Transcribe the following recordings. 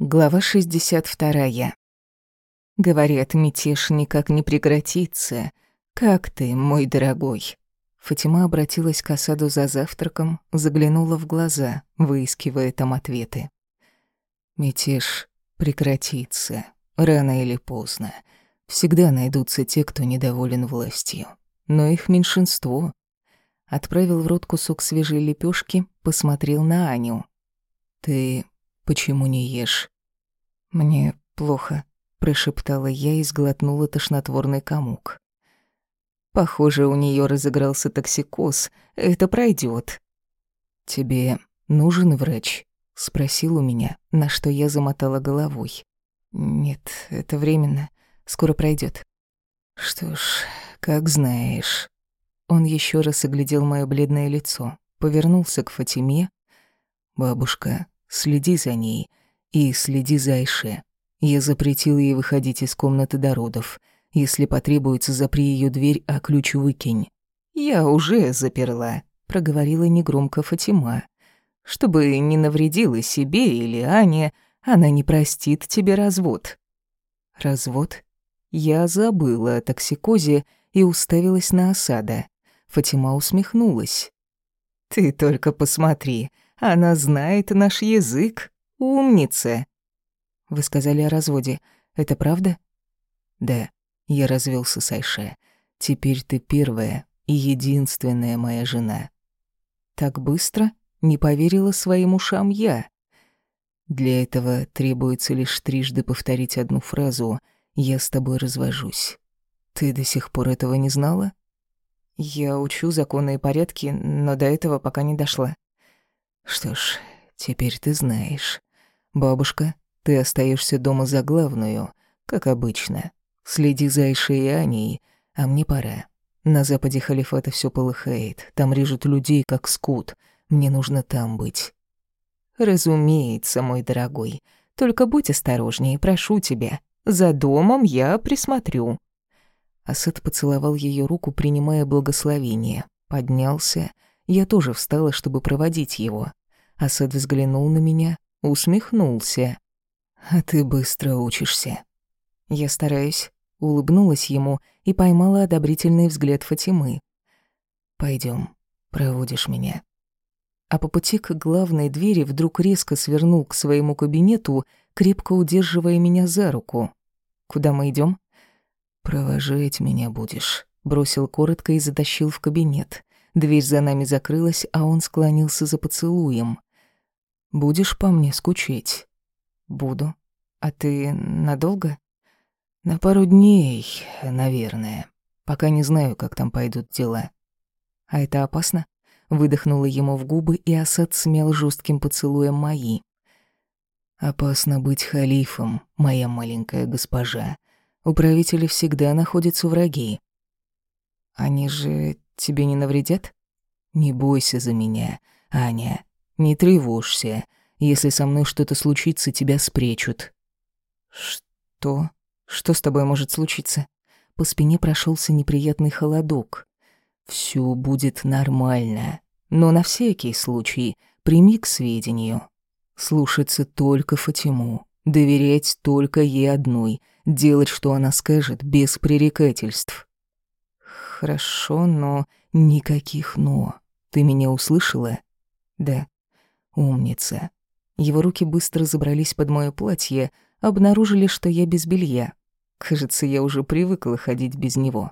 Глава 62. Говорят, мятеж никак не прекратится. Как ты, мой дорогой? Фатима обратилась к Асаду за завтраком, заглянула в глаза, выискивая там ответы. Мятеж прекратится, рано или поздно. Всегда найдутся те, кто недоволен властью. Но их меньшинство. Отправил в рот кусок свежей лепешки, посмотрел на Аню. «Ты Почему не ешь?» «Мне плохо», — прошептала я и сглотнула тошнотворный комок. Похоже, у нее разыгрался токсикоз. Это пройдет. «Тебе нужен врач?» — спросил у меня, на что я замотала головой. «Нет, это временно. Скоро пройдет. «Что ж, как знаешь». Он еще раз оглядел мое бледное лицо, повернулся к Фатиме. «Бабушка, Следи за ней и следи за Айше. Я запретил ей выходить из комнаты до родов. Если потребуется, запри ее дверь, а ключ выкинь. Я уже заперла, проговорила негромко Фатима. Чтобы не навредила себе или Ане, она не простит тебе развод. Развод? Я забыла о токсикозе и уставилась на осада. Фатима усмехнулась. Ты только посмотри, она знает наш язык. Умница. Вы сказали о разводе. Это правда? Да, я развелся с Айше. Теперь ты первая и единственная моя жена. Так быстро? Не поверила своим ушам я. Для этого требуется лишь трижды повторить одну фразу «Я с тобой развожусь». Ты до сих пор этого не знала? Я учу законы и порядки, но до этого пока не дошла. Что ж, теперь ты знаешь. Бабушка, ты остаешься дома за главную, как обычно. Следи за Айшей и Аней, а мне пора. На западе халифата все полыхает, там режут людей, как скут. Мне нужно там быть. Разумеется, мой дорогой. Только будь осторожнее, прошу тебя. За домом я присмотрю. Асад поцеловал ее руку, принимая благословение. Поднялся. Я тоже встала, чтобы проводить его. Асад взглянул на меня, усмехнулся. «А ты быстро учишься». Я стараюсь, улыбнулась ему и поймала одобрительный взгляд Фатимы. Пойдем, проводишь меня». А по пути к главной двери вдруг резко свернул к своему кабинету, крепко удерживая меня за руку. «Куда мы идем? «Провожать меня будешь», — бросил коротко и затащил в кабинет. Дверь за нами закрылась, а он склонился за поцелуем. Будешь по мне скучать? Буду. А ты надолго? На пару дней, наверное. Пока не знаю, как там пойдут дела. А это опасно? Выдохнула ему в губы, и Асад смял жестким поцелуем мои. Опасно быть халифом, моя маленькая госпожа. У правителя всегда находятся враги. Они же тебе не навредят? Не бойся за меня, Аня. Не тревожься. Если со мной что-то случится, тебя спрячут». «Что? Что с тобой может случиться?» По спине прошелся неприятный холодок. «Всё будет нормально. Но на всякий случай прими к сведению. Слушаться только Фатиму, доверять только ей одной, делать, что она скажет, без пререкательств». «Хорошо, но никаких «но». Ты меня услышала?» «Да». Умница. Его руки быстро забрались под моё платье, обнаружили, что я без белья. Кажется, я уже привыкла ходить без него.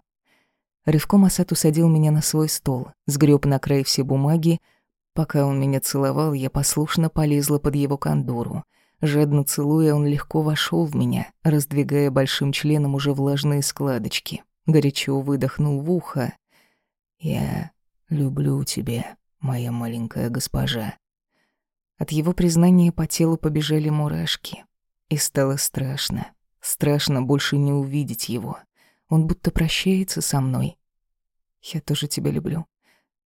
Рывком Асад усадил меня на свой стол, сгреб на край все бумаги. Пока он меня целовал, я послушно полезла под его кондуру. Жадно целуя, он легко вошел в меня, раздвигая большим членом уже влажные складочки. Горячо выдохнул в ухо. «Я люблю тебя, моя маленькая госпожа». От его признания по телу побежали мурашки. И стало страшно. Страшно больше не увидеть его. Он будто прощается со мной. Я тоже тебя люблю.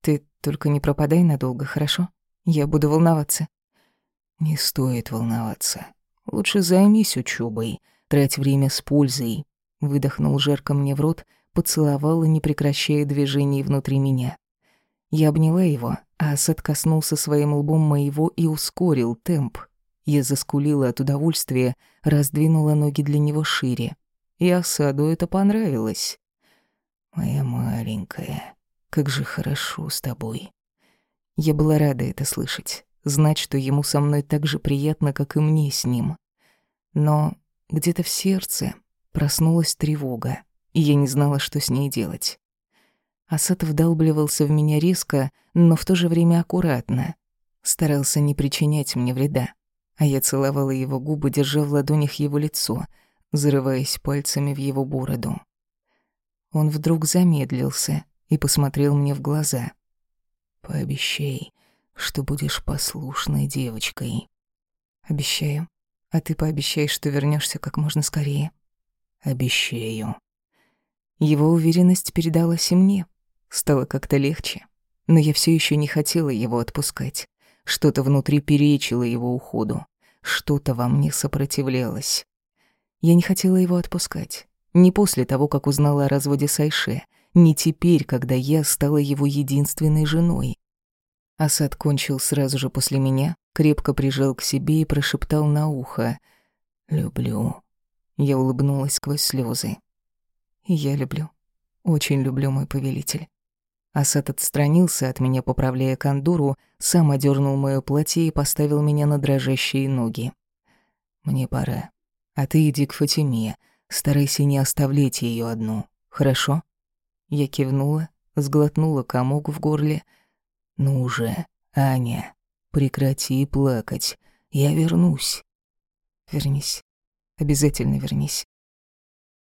Ты только не пропадай надолго, хорошо? Я буду волноваться. Не стоит волноваться. Лучше займись учебой, трать время с пользой. Выдохнул жарко мне в рот, поцеловал, не прекращая движений внутри меня. Я обняла его, а Асад коснулся своим лбом моего и ускорил темп. Я заскулила от удовольствия, раздвинула ноги для него шире. И осаду это понравилось. «Моя маленькая, как же хорошо с тобой». Я была рада это слышать, знать, что ему со мной так же приятно, как и мне с ним. Но где-то в сердце проснулась тревога, и я не знала, что с ней делать. Асад вдалбливался в меня резко, но в то же время аккуратно. Старался не причинять мне вреда. А я целовала его губы, держа в ладонях его лицо, зарываясь пальцами в его бороду. Он вдруг замедлился и посмотрел мне в глаза. «Пообещай, что будешь послушной девочкой». «Обещаю. А ты пообещай, что вернешься как можно скорее». «Обещаю». Его уверенность передалась и мне. Стало как-то легче. Но я все еще не хотела его отпускать. Что-то внутри перечило его уходу. Что-то во мне сопротивлялось. Я не хотела его отпускать. Не после того, как узнала о разводе с Айше. Не теперь, когда я стала его единственной женой. Асад кончил сразу же после меня, крепко прижал к себе и прошептал на ухо «Люблю». Я улыбнулась сквозь слезы. «Я люблю. Очень люблю, мой повелитель». Асад отстранился от меня, поправляя кондуру, сам одернул моё платье и поставил меня на дрожащие ноги. «Мне пора. А ты иди к Фатиме. Старайся не оставлять её одну. Хорошо?» Я кивнула, сглотнула комок в горле. «Ну уже, Аня, прекрати плакать. Я вернусь». «Вернись. Обязательно вернись.